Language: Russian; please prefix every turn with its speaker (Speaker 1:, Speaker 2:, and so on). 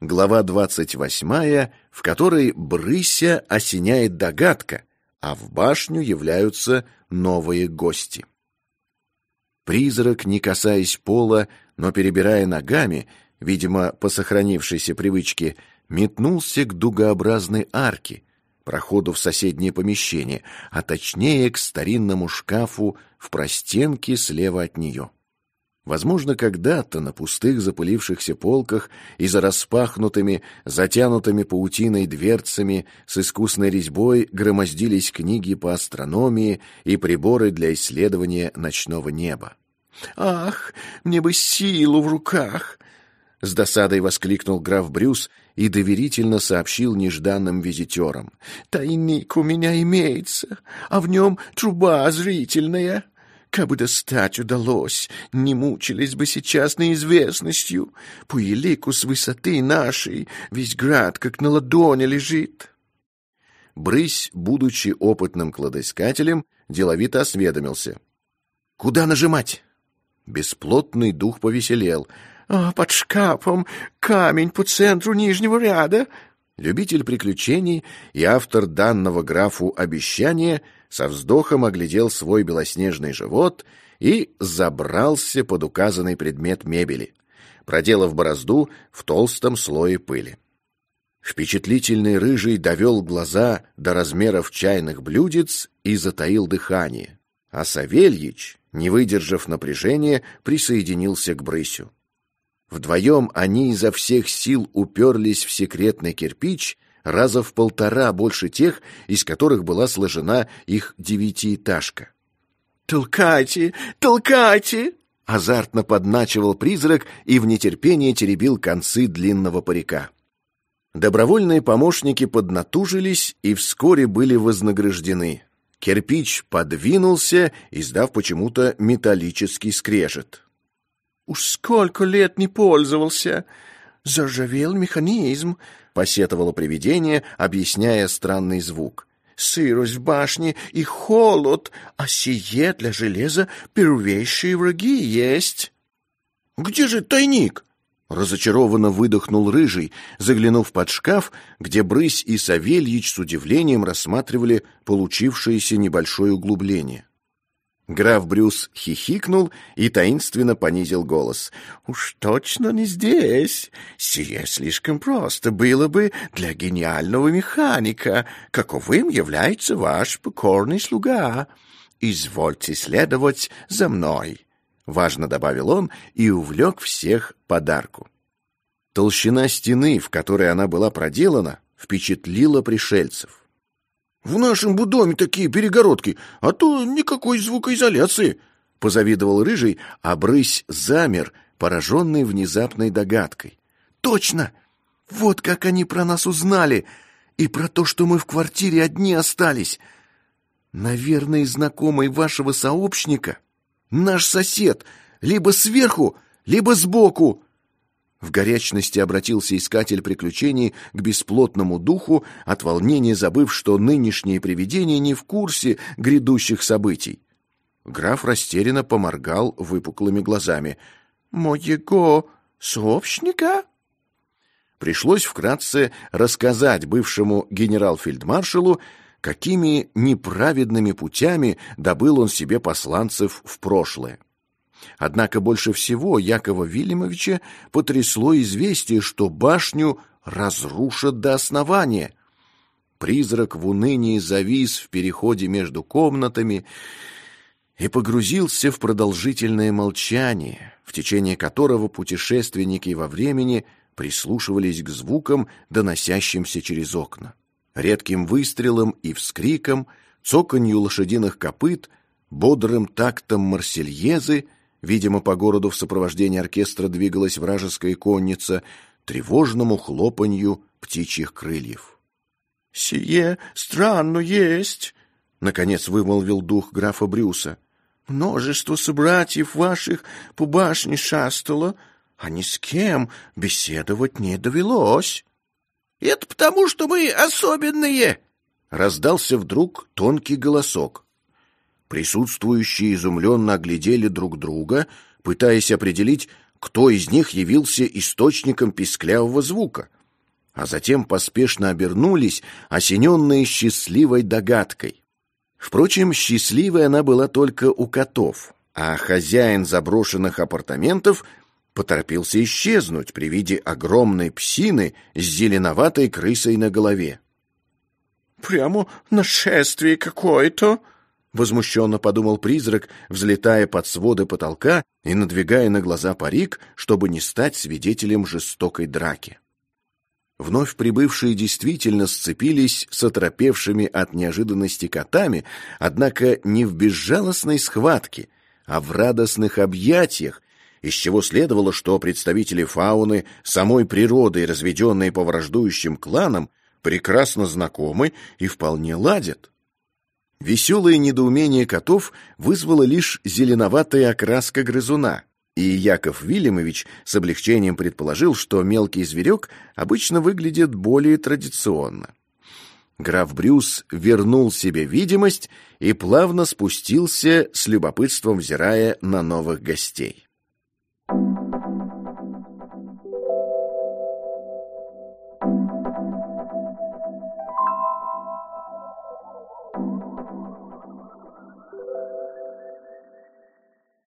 Speaker 1: Глава двадцать восьмая, в которой Брыся осеняет догадка, а в башню являются новые гости. Призрак, не касаясь пола, но перебирая ногами, видимо, по сохранившейся привычке, метнулся к дугообразной арке, проходу в соседнее помещение, а точнее к старинному шкафу в простенке слева от нее. Возможно, когда-то на пустых запылившихся полках и за распахнутыми, затянутыми паутиной дверцами с искусной резьбой громоздились книги по астрономии и приборы для исследования ночного неба. «Ах, мне бы силу в руках!» С досадой воскликнул граф Брюс и доверительно сообщил нежданным визитерам. «Тайник у меня имеется, а в нем труба зрительная». Как бы достать удалось, не мучились бы сейчас неизвестностью. По елику с высоты нашей весь град как на ладони лежит. Брысь, будучи опытным кладоискателем, деловито осведомился. «Куда нажимать?» Бесплотный дух повеселел. «А, под шкафом камень по центру нижнего ряда». Любитель приключений и автор данного графу обещания — со вздохом оглядел свой белоснежный живот и забрался под указанный предмет мебели, проделав борозду в толстом слое пыли. Впечатлительный рыжий довел глаза до размеров чайных блюдец и затаил дыхание, а Савельич, не выдержав напряжения, присоединился к брысю. Вдвоем они изо всех сил уперлись в секретный кирпич раза в полтора больше тех, из которых была сложена их девятиэтажка. «Толкайте! Толкайте!» Азартно подначивал призрак и в нетерпении теребил концы длинного парика. Добровольные помощники поднатужились и вскоре были вознаграждены. Кирпич подвинулся, издав почему-то металлический скрежет. «Уж сколько лет не пользовался! Заржавел механизм!» посетовало привидение, объясняя странный звук. «Сырость в башне и холод, а сие для железа первейшие враги есть». «Где же тайник?» Разочарованно выдохнул Рыжий, заглянув под шкаф, где Брысь и Савельич с удивлением рассматривали получившееся небольшое углубление. Граф Брюс хихикнул и таинственно понизил голос. «Уж точно не здесь. Сие слишком просто было бы для гениального механика, каковым является ваш покорный слуга. Извольте следовать за мной», — важно добавил он и увлек всех подарку. Толщина стены, в которой она была проделана, впечатлила пришельцев. В нашем будоме такие перегородки, а то никакой звукоизоляции, — позавидовал Рыжий, а Брысь замер, пораженный внезапной догадкой. Точно! Вот как они про нас узнали, и про то, что мы в квартире одни остались. Наверное, знакомый вашего сообщника, наш сосед, либо сверху, либо сбоку. В горячности обратился искатель приключений к бесплотному духу, от волнения забыв, что нынешние привидения не в курсе грядущих событий. Граф растерянно поморгал выпуклыми глазами. «Моего сообщника?» Пришлось вкратце рассказать бывшему генерал-фельдмаршалу, какими неправедными путями добыл он себе посланцев в прошлое. Однако больше всего Якова Вильямовича потрясло известие, что башню разрушат до основания. Призрак в унынии завис в переходе между комнатами и погрузился в продолжительное молчание, в течение которого путешественники во времени прислушивались к звукам, доносящимся через окна. Редким выстрелом и вскриком, цоканью лошадиных копыт, бодрым тактом марсельезы — Видимо, по городу в сопровождении оркестра двигалась вражеская конница, тревожному хлопанью птичьих крыльев. «Сие странно есть», — наконец вымолвил дух графа Брюса. «Множество собратьев ваших по башне шастало, а ни с кем беседовать не довелось». «Это потому, что мы особенные!» — раздался вдруг тонкий голосок. Присутствующие изумленно оглядели друг друга, пытаясь определить, кто из них явился источником писклявого звука, а затем поспешно обернулись, осененные счастливой догадкой. Впрочем, счастливой она была только у котов, а хозяин заброшенных апартаментов поторопился исчезнуть при виде огромной псины с зеленоватой крысой на голове.
Speaker 2: «Прямо нашествие какое-то!» — возмущенно подумал призрак, взлетая под своды потолка и надвигая на глаза парик, чтобы не стать свидетелем жестокой драки. Вновь прибывшие действительно сцепились с оторопевшими от неожиданности котами, однако не в безжалостной схватке, а в радостных объятиях, из чего следовало, что представители фауны, самой природы и разведенные по враждующим кланам, прекрасно знакомы и вполне ладят. Веселое недоумение котов вызвало лишь зеленоватая окраска грызуна, и Яков Вильямович с облегчением предположил, что мелкий зверек обычно выглядит более традиционно. Граф Брюс вернул себе видимость и плавно спустился, с любопытством взирая на новых гостей.